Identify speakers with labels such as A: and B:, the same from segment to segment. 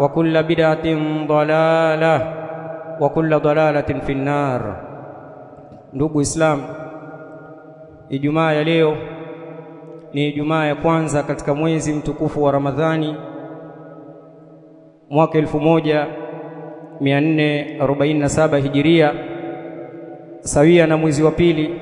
A: وكل بدعة ضلالة وكل ضلالة في النار ndugu Islam Ijumaa ya leo ni Ijumaa ya kwanza katika mwezi mtukufu wa Ramadhani mwaka 1447 Hijiria sawia na mwezi wa pili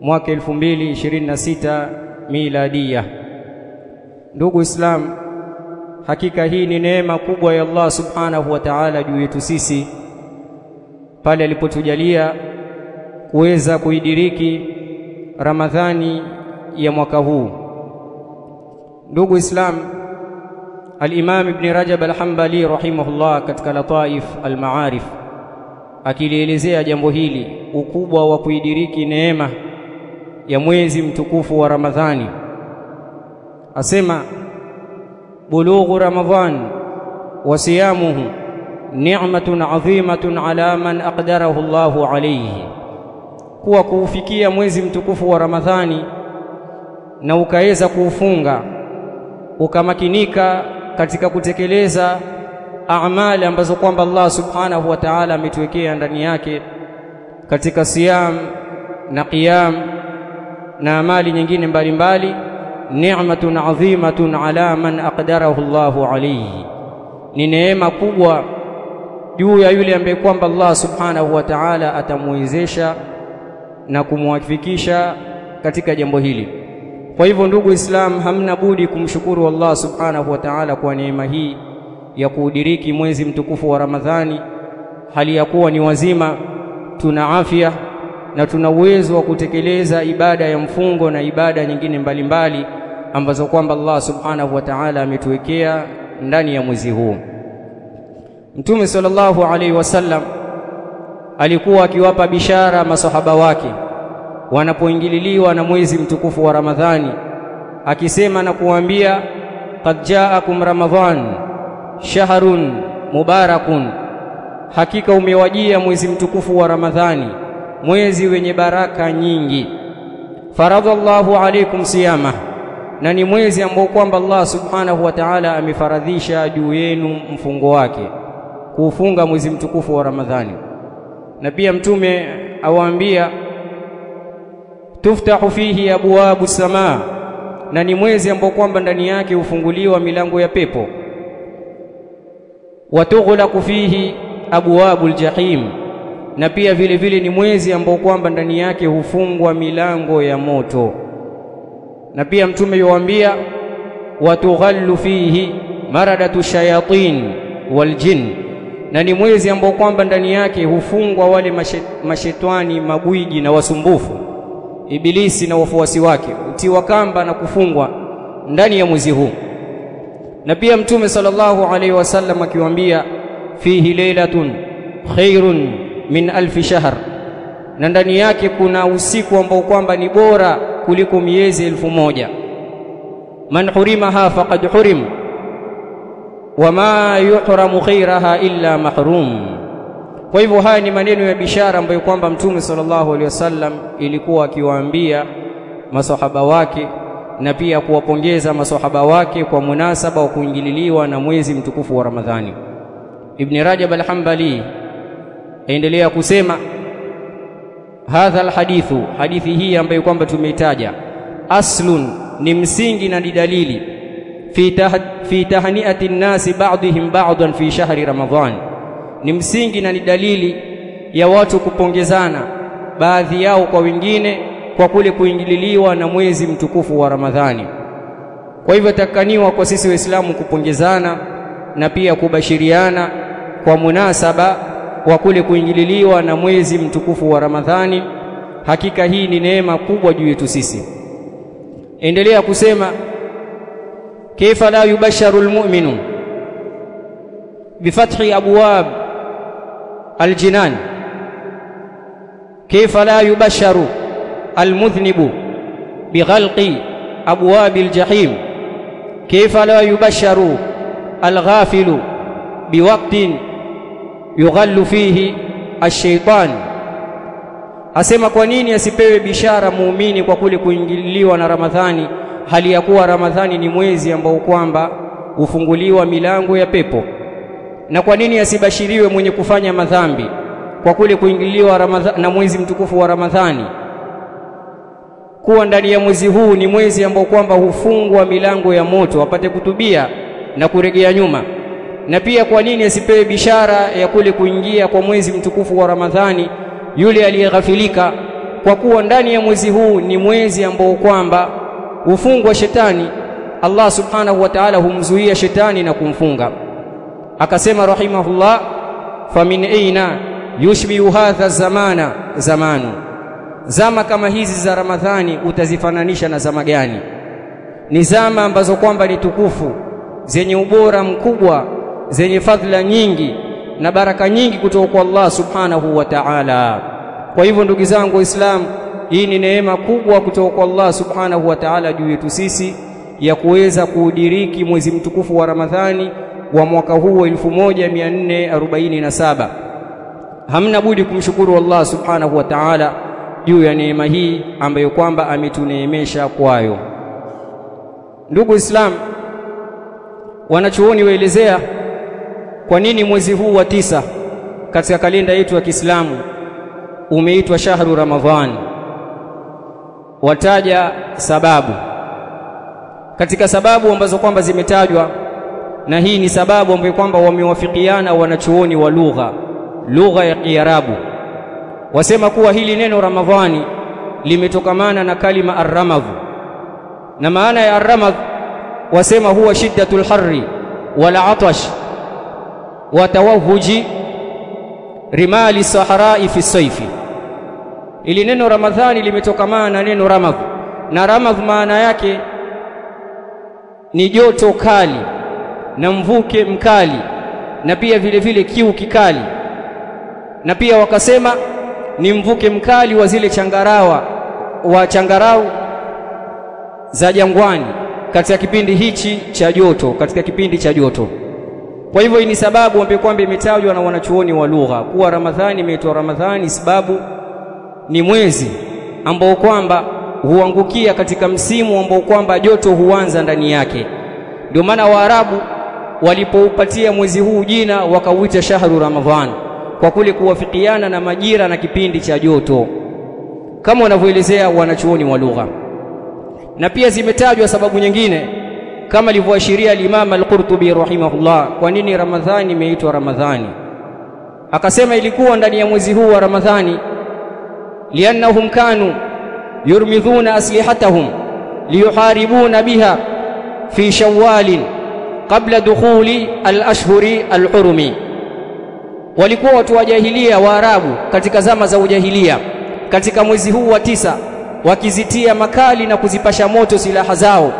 A: mwaka 2026 miladia. Ndugu Islam, hakika hii ni neema kubwa ya Allah Subhanahu wa Ta'ala juu yetu sisi pale alipotujalia kuweza kuidiriki Ramadhani ya mwaka huu. Ndugu Islam, Al-Imam Ibn Rajab Al-Hanbali rahimahullah katika Lataif Al-Ma'arif akilielezea jambo hili ukubwa wa kuidiriki neema ya mwezi mtukufu wa Ramadhani asema bulughu رمضان وصيامه siyamuhu ni'matun على man aqdarahu Allahu alayhi kuwa kuufikia mwezi mtukufu wa Ramadhani na ukaweza kuufunga ukamakinika katika kutekeleza amali ambazo kwamba Allah subhanahu wa ta'ala ametuwekea ndani yake katika siyam na qiyam na amali nyingine mbalimbali ni'matun adhimatun ala man aqdarahu Allahu alayhi. Ni neema kubwa juu ya yule ambaye kwamba Allah subhanahu wa ta'ala atamwezesha na kumwafikisha katika jambo hili. Kwa hivyo ndugu Islam hamna budi kumshukuru Allah subhanahu wa ta'ala kwa neema hii ya kuudiriki mwezi mtukufu wa Ramadhani hali ya kuwa ni wazima tuna afya na tuna uwezo wa kutekeleza ibada ya mfungo na ibada nyingine mbalimbali mbali, ambazo kwamba Allah subhanahu wa ta'ala ametuwekea ndani ya mwezi huu. Mtume sallallahu alaihi wasallam alikuwa akiwapa bishara masahaba wake wanapoingililiwa na mwezi mtukufu wa Ramadhani akisema na kuambia qad ja'akum ramadhan shahrun mubarakun. Hakika umewajia mwezi mtukufu wa Ramadhani mwezi wenye baraka nyingi. Faradhallahu alaikum siyama na ni mwezi ambao kwamba Allah subhanahu wa ta'ala amefaradhisha juu yenu mfungo wake kuufunga mwezi mtukufu wa Ramadhani. Na pia mtume awaambia tuftahu fihi abwabu samaa na ni mwezi ambao kwamba ndani yake hufunguliwa milango ya pepo. Watughlaqu fihi abwabul jahim. Na pia vile vile ni mwezi ambao kwamba ndani yake hufungwa milango ya moto na pia mtume yuwaambia watughallu fihi maradatu shayatin waljin na ni mwezi ambao kwamba ndani yake hufungwa wale mashetwani magwiji na wasumbufu ibilisi na wafuasi wake utiwa kamba na kufungwa ndani ya mwezi huu. Na pia mtume sallallahu alaihi wasallam akiwaambia fihi lailatun khairun min alfi shahr. Na ndani yake kuna usiku ambao kwamba ni bora kuliko miezi elfu moja man hurimaha faqad hurim wama yuhramu khairaha illa mahrum kwa hivyo haya ni maneno ya bishara ambayo kwamba mtume sallallahu alaihi wasallam ilikuwa akiwaambia masohaba wake na pia kuwapongeza masohaba wake kwa munasaba wa kuingililiwa na mwezi mtukufu wa Ramadhani. Ibn Rajab al-Hanbali aendelea kusema hadha alhadithu, hadithi hii ambayo kwamba tumeitaja, aslun ni msingi na ni dalili fi, fi tahniati nnasi ba'dihim ba'dan fi shahri Ramadhan, ni msingi na ni dalili ya watu kupongezana baadhi yao kwa wengine kwa kule kuingililiwa na mwezi mtukufu wa Ramadhani. Kwa hivyo takaniwa kwa sisi Waislamu kupongezana na pia kubashiriana kwa munasaba wa kule kuingililiwa na mwezi mtukufu wa Ramadhani. Hakika hii ni neema kubwa juu yetu sisi. Endelea kusema kaifa la yubasharu almu'minu bifathi abwab aljinan kaifa la yubasharu almudhnibu bighalqi abwab aljahim kaifa la yubasharu alghafilu biwaqtin yughallu fihi ash-shaytan. Asema kwa nini asipewe bishara muumini kwa kule kuingiliwa na Ramadhani? Hali ya kuwa Ramadhani ni mwezi ambao kwamba hufunguliwa milango ya pepo. Na kwa nini asibashiriwe mwenye kufanya madhambi kwa kule kuingiliwa Ramadhani, na mwezi mtukufu wa Ramadhani? Kuwa ndani ya mwezi huu ni mwezi ambao kwamba hufungwa milango ya moto apate kutubia na kuregea nyuma. Na pia kwa nini asipewe bishara ya kule kuingia kwa mwezi mtukufu wa Ramadhani yule aliyeghafilika, kwa kuwa ndani ya mwezi huu ni mwezi ambao kwamba hufungwa shetani. Allah subhanahu wa ta'ala humzuia shetani na kumfunga. Akasema rahimahullah, famin aina yushbihu hadha zamana zamanu zama kama hizi za Ramadhani utazifananisha na zama gani? Ni zama ambazo kwamba ni tukufu, zenye ubora mkubwa, zenye fadhila nyingi na baraka nyingi kutoka kwa Allah subhanahu wa ta'ala. Kwa hivyo ndugu zangu Waislamu, hii ni neema kubwa kutoka kwa Allah subhanahu wa ta'ala juu yetu sisi ya kuweza kuudiriki mwezi mtukufu wa Ramadhani wa mwaka huu wa 1447. Hamna budi kumshukuru Allah subhanahu wa ta'ala juu ya neema hii ambayo kwamba ametuneemesha kwayo. Ndugu Islam, wanachuoni waelezea kwa nini mwezi huu wa tisa katika kalenda yetu ya Kiislamu umeitwa shahru Ramadhan. Wataja sababu. Katika sababu ambazo kwamba zimetajwa, na hii ni sababu ambayo kwamba wamewafikiana wanachuoni wa lugha lugha ya Kiarabu. Wasema kuwa hili neno Ramadhani limetokamana na kalima arramadhu, na maana ya arramadh wasema huwa shiddatul harri wala atash wa tawahhuji rimali saharai fi saifi. Ili neno Ramadhani limetokamana na neno ramadh, na ramadh maana yake ni joto kali na mvuke mkali na pia vile vile kiu kikali, na pia wakasema ni mvuke mkali wa zile changarawa wa changarau za jangwani katika kipindi hichi cha joto, katika kipindi cha joto. Kwa hivyo ni sababu ambayo kwamba imetajwa na wanachuoni wa lugha kuwa Ramadhani imeitwa Ramadhani, sababu ni mwezi ambao kwamba huangukia katika msimu ambao kwamba joto huanza ndani yake. Ndio maana Waarabu walipoupatia mwezi huu jina wakauita shahru Ramadhan kwa kule kuwafikiana na majira na kipindi cha joto kama wanavyoelezea wanachuoni wa lugha. Na pia zimetajwa sababu nyingine kama alivyoashiria al-Imam al-Qurtubi rahimahullah, kwa nini Ramadhani imeitwa Ramadhani. Akasema ilikuwa ndani ya mwezi huu wa Ramadhani, liannahum kanu yurmidhuna aslihatahum liyuharibuna biha fi shawwalin qabla dukhuli al-ashhuri al-hurumi walikuwa watu wa jahilia Waarabu katika zama za ujahilia, katika mwezi huu wa tisa wakizitia makali na kuzipasha moto silaha zao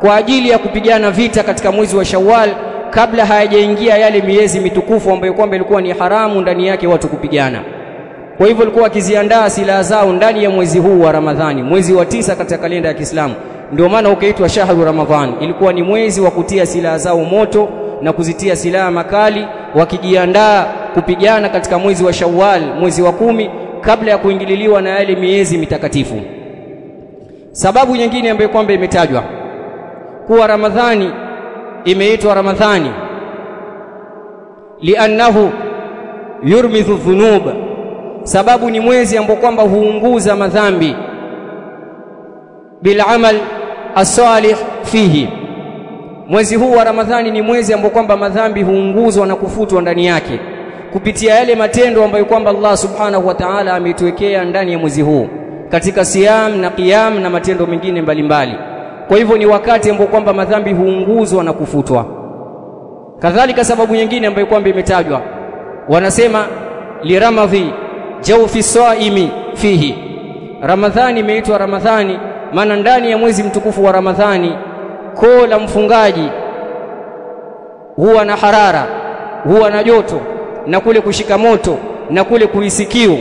A: kwa ajili ya kupigana vita katika mwezi wa Shawwal, kabla hayajaingia yale miezi mitukufu ambayo kwamba ilikuwa ni haramu ndani yake watu kupigana. Kwa hivyo walikuwa wakiziandaa silaha zao ndani ya mwezi huu wa Ramadhani, mwezi wa tisa katika kalenda ya Kiislamu. Ndio maana ukaitwa shahru Ramadhani, ilikuwa ni mwezi wa kutia silaha zao moto na kuzitia silaha makali wakijiandaa kupigana katika mwezi wa Shawwal mwezi wa kumi kabla ya kuingililiwa na yale miezi mitakatifu sababu nyingine ambayo kwamba imetajwa kuwa Ramadhani imeitwa Ramadhani. Liannahu yurmizu dhunub sababu ni mwezi ambao kwamba huunguza madhambi. Bil amal as-salih fihi mwezi huu wa Ramadhani ni mwezi ambao kwamba madhambi huunguzwa na kufutwa ndani yake kupitia yale matendo ambayo kwamba Allah subhanahu wa ta'ala ametuwekea ndani ya mwezi huu katika siam na qiyam na matendo mengine mbalimbali kwa hivyo ni wakati ambao kwamba madhambi huunguzwa na kufutwa. Kadhalika sababu nyingine ambayo kwamba imetajwa. Wanasema liramadhi jawfi saimi fihi. Ramadhani imeitwa ramadhani maana ndani ya mwezi mtukufu wa ramadhani koo la mfungaji huwa na harara huwa na joto na kule kushika moto na kule kuisikiu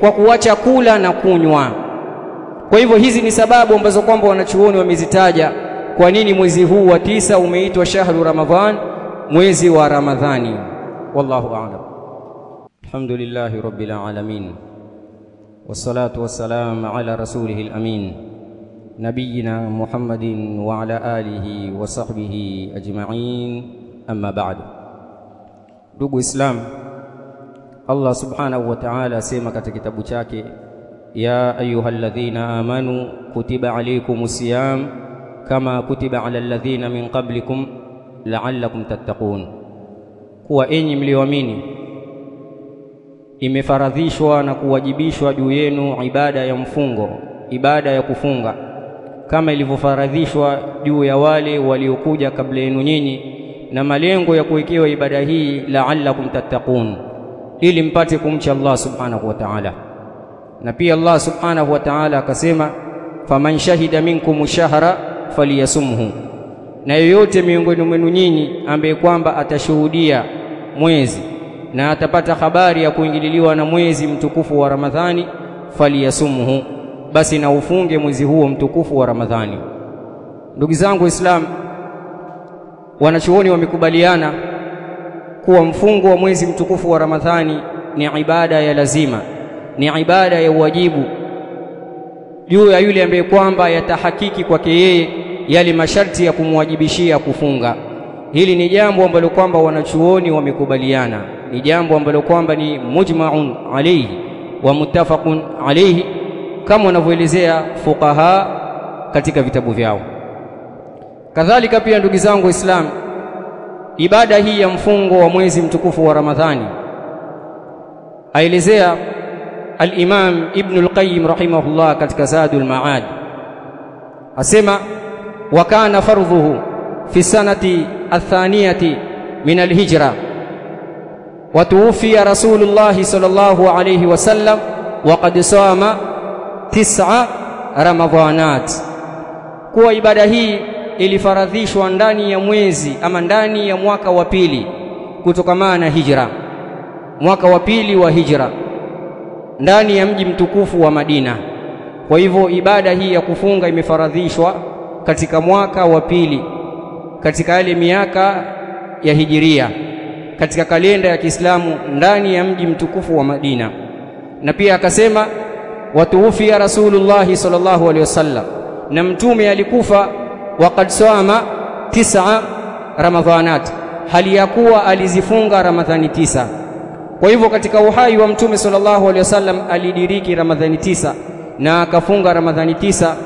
A: kwa kuwacha kula na kunywa kwa hivyo hizi ni sababu ambazo kwamba wanachuoni wamezitaja kwa nini mwezi huu wa tisa umeitwa shahru ramadhan mwezi wa ramadhani. Wallahu a'lam. Alhamdulillahi rabbil alamin. Wassalatu wassalam ala rasulihil amin. Nabiyina muhammadin wa ala alihi wa sahbihi ajma'in. Amma ba'du. Ndugu islam Allah subhanahu wa ta'ala asema katika kitabu chake ya الذين amanu kutiba عليكم siyam kama kutiba على الذين من قبلكم لعلكم تتقون. Kuwa enyi mlioamini imefaradhishwa na kuwajibishwa juu yenu ibada ya mfungo ibada ya kufunga. Kama ilivyofaradhishwa juu ya wale waliokuja kabla yenu nyinyi na malengo ya kuwekewa ibada hii la'allakum tattaqun ili mpate kumcha Allah subhanahu wa ta'ala na pia Allah subhanahu wa ta'ala akasema faman shahida minkum shahra falyasumhu. Na yoyote miongoni mwenu nyinyi ambaye kwamba atashuhudia mwezi na atapata habari ya kuingililiwa na mwezi mtukufu wa Ramadhani falyasumhu basi na ufunge mwezi huo mtukufu wa Ramadhani. Ndugu zangu Islam wanachuoni wamekubaliana kuwa mfungo wa mwezi mtukufu wa Ramadhani ni ibada ya lazima ni ibada ya uwajibu. Juu ya yule ambaye kwamba yatahakiki kwake yeye yale masharti ya kumwajibishia kufunga. Hili ni jambo ambalo kwamba wanachuoni wamekubaliana. Ni jambo ambalo kwamba ni mujma'un alayhi wa muttafaqun alayhi kama wanavyoelezea fuqaha katika vitabu vyao. Kadhalika pia ndugu zangu waislamu ibada hii ya mfungo wa mwezi mtukufu wa Ramadhani aelezea al-Imam Ibn al-Qayyim rahimahullah katika Zadul Ma'ad. Asema wa kana fardhuhu fi sanati athaniyati min al-hijra. Wa tuwfiya Rasulullah sallallahu alayhi wasallam wa qad sama tis'a ramadhanat kuwa ibada hii ilifaradhishwa ndani ya mwezi ama ndani ya mwaka wa pili kutokamana na hijra. Mwaka wa pili wa hijra ndani ya mji mtukufu wa Madina. Kwa hivyo ibada hii ya kufunga imefaradhishwa katika mwaka wa pili katika yale miaka ya hijiria katika kalenda ya Kiislamu ndani ya mji mtukufu wa Madina. Na pia akasema watuufia Rasulullah sallallahu alaihi wasallam. Na mtume alikufa waqad sawama tisa ramadhanat. Hali ya kuwa alizifunga ramadhani tisa kwa hivyo katika uhai wa mtume sallallahu alaihi wasallam alidiriki ramadhani tisa na akafunga ramadhani tisa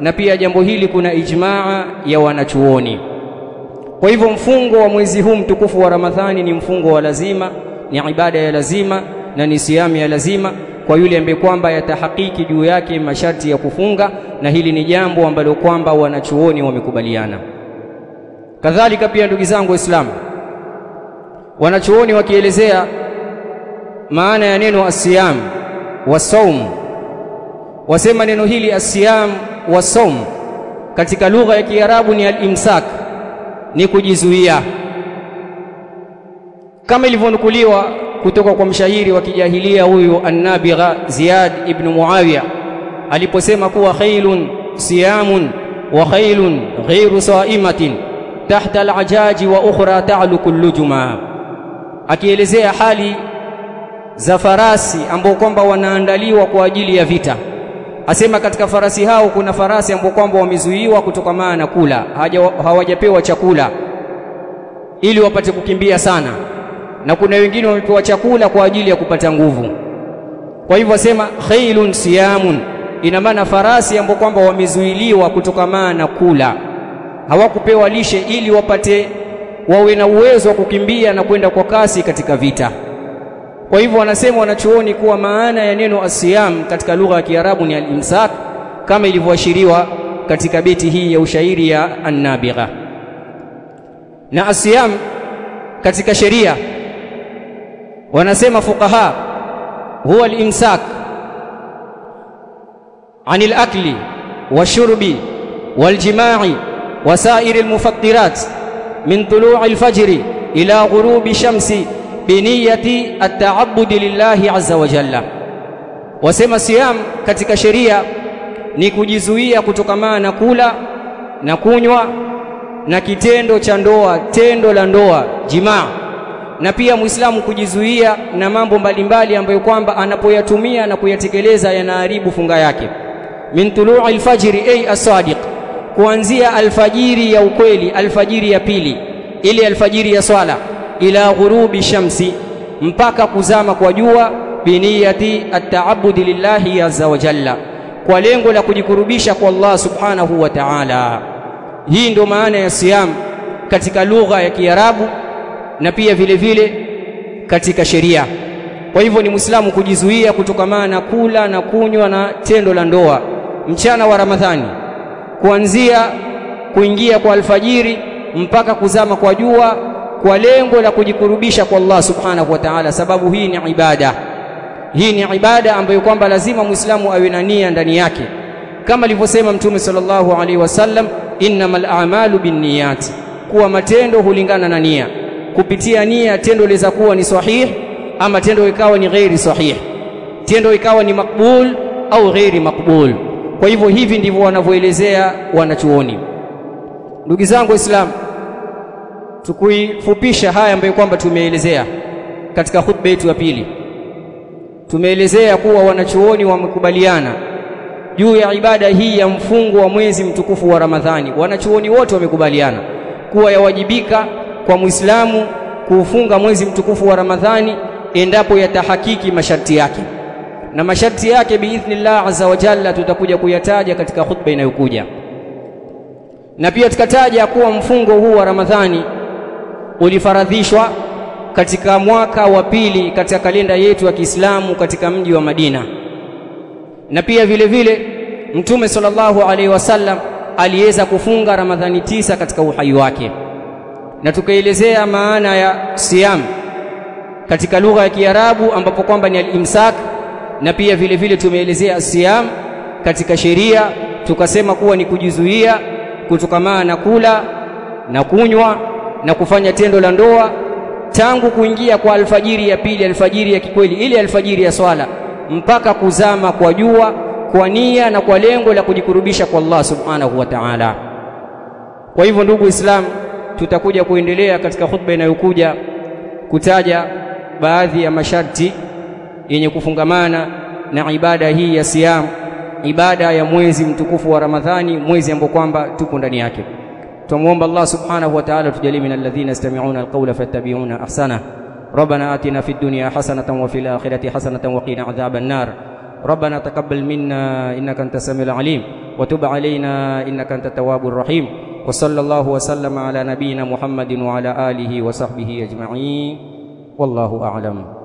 A: na pia jambo hili kuna ijmaa ya wanachuoni. Kwa hivyo mfungo wa mwezi huu mtukufu wa ramadhani ni mfungo wa lazima ni ibada ya lazima na ni siamu ya lazima kwa yule ambaye kwamba yatahakiki juu yake masharti ya kufunga na hili ni jambo ambalo kwamba wanachuoni wamekubaliana. Kadhalika pia ndugu zangu waislamu wanachuoni wakielezea maana ya neno asiyam wa saum wasema neno hili asiyam wa saum katika lugha ya Kiarabu ni al-imsak ni kujizuia. Kama ilivyonukuliwa kutoka kwa mshairi wa kijahilia huyu An-Nabigha Ziyad ibn Muawiya aliposema kuwa khailun siyamun wa khailun ghairu saimatin tahta al-ajaji wa ukhra ta'luku al-lujuma. Akielezea hali za farasi ambao kwamba wanaandaliwa kwa ajili ya vita. Asema katika farasi hao kuna farasi ambao kwamba wamezuiwa kutokamana na kula hawajapewa chakula ili wapate kukimbia sana. Na kuna wengine wamepewa chakula kwa ajili ya kupata nguvu. Kwa hivyo asema khailun siyamun. Ina maana farasi ambao kwamba wamezuiliwa kutokamana na kula. Hawakupewa lishe ili wapate wawe na uwezo wa kukimbia na kwenda kwa kasi katika vita kwa hivyo wanasema wanachuoni kuwa maana ya neno asiyam katika lugha ya Kiarabu ni al-imsak kama ilivyoashiriwa katika beti hii ya ushairi ya An-Nabigha. Na asiyam katika sheria wanasema fuqaha huwa al-imsak anil akli washurbi waljima'i wasairi al-mufattirat min tulu'i al-fajri ila ghurubi shamsi biniyati at-ta'abbudi lillahi azza wa jalla. Wasema siyam katika sheria ni kujizuia kutokamana na kula na kunywa na kitendo cha ndoa tendo la ndoa jimaa. Na pia muislamu kujizuia na mambo mbalimbali ambayo kwamba anapoyatumia na kuyatekeleza yanaharibu funga yake. Min tulu'il fajri ay as-sadiq kuanzia alfajiri ya ukweli alfajiri ya pili ile alfajiri ya swala ila ghurubi shamsi mpaka kuzama kwa jua biniyati at-ta'abbud lillahi azza wa jalla kwa lengo la kujikurubisha kwa Allah subhanahu wa ta'ala. Hii ndio maana ya siyam katika lugha ya Kiarabu na pia vile vile katika sheria. Kwa hivyo ni muislamu kujizuia kutokamana na kula na kunywa na tendo la ndoa mchana wa Ramadhani kuanzia kuingia kwa alfajiri mpaka kuzama kwa jua kwa lengo la kujikurubisha kwa Allah subhanahu wa ta'ala. Sababu hii ni ibada. Hii ni ibada ambayo kwamba lazima muislamu awe na nia ndani yake. Kama alivyosema mtume sallallahu alaihi wasallam innamal a'malu binniyat. Kuwa matendo hulingana na nia. Kupitia nia tendo liweza kuwa ni sahihi ama tendo ikawa ni ghairi sahihi tendo ikawa ni makbul au ghairi makbul kwa hivyo hivi ndivyo wanavyoelezea wanachuoni. Ndugu zangu waislamu tukuifupisha haya ambayo kwamba tumeelezea katika hutuba yetu ya pili. Tumeelezea kuwa wanachuoni wamekubaliana juu ya ibada hii ya mfungo wa mwezi mtukufu wa Ramadhani. Wanachuoni wote wamekubaliana kuwa yawajibika kwa Muislamu kuufunga mwezi mtukufu wa Ramadhani endapo yatahakiki masharti yake. Na masharti yake biidhnillah azza wa jalla tutakuja kuyataja katika hutuba inayokuja. Na pia tukataja kuwa mfungo huu wa Ramadhani ulifaradhishwa katika mwaka wa pili katika kalenda yetu ya Kiislamu katika mji wa Madina. Na pia vile vile Mtume sallallahu alaihi wasallam aliweza kufunga Ramadhani tisa katika uhai wake. Na tukaelezea maana ya siyam katika lugha ya Kiarabu ambapo kwamba ni al-imsak na pia vile vile tumeelezea siyam katika sheria tukasema kuwa ni kujizuia kutokamana na kula na kunywa na kufanya tendo la ndoa tangu kuingia kwa alfajiri ya pili alfajiri ya kikweli ile alfajiri ya swala mpaka kuzama kwa jua kwa nia na kwa lengo la kujikurubisha kwa Allah subhanahu wa ta'ala. Kwa hivyo ndugu Islam tutakuja kuendelea katika khutba inayokuja kutaja baadhi ya masharti yenye kufungamana na ibada hii ya siyam ibada ya mwezi mtukufu wa Ramadhani mwezi ambao kwamba tupo ndani yake tumuomba Allah subhanahu wa ta'ala tujalie min alladhina yastami'una alqawla fattabi'una ahsana ربنا آتنا في الدنيا حسنة وفي الآخرة حسنة وقنا عذاب النار. ربنا تقبل منا إنك أنت السميع العليم. وتب علينا إنك أنت التواب الرحيم. وصلى الله وسلم على نبينا محمد وعلى آله وصحبه أجمعين. والله أعلم.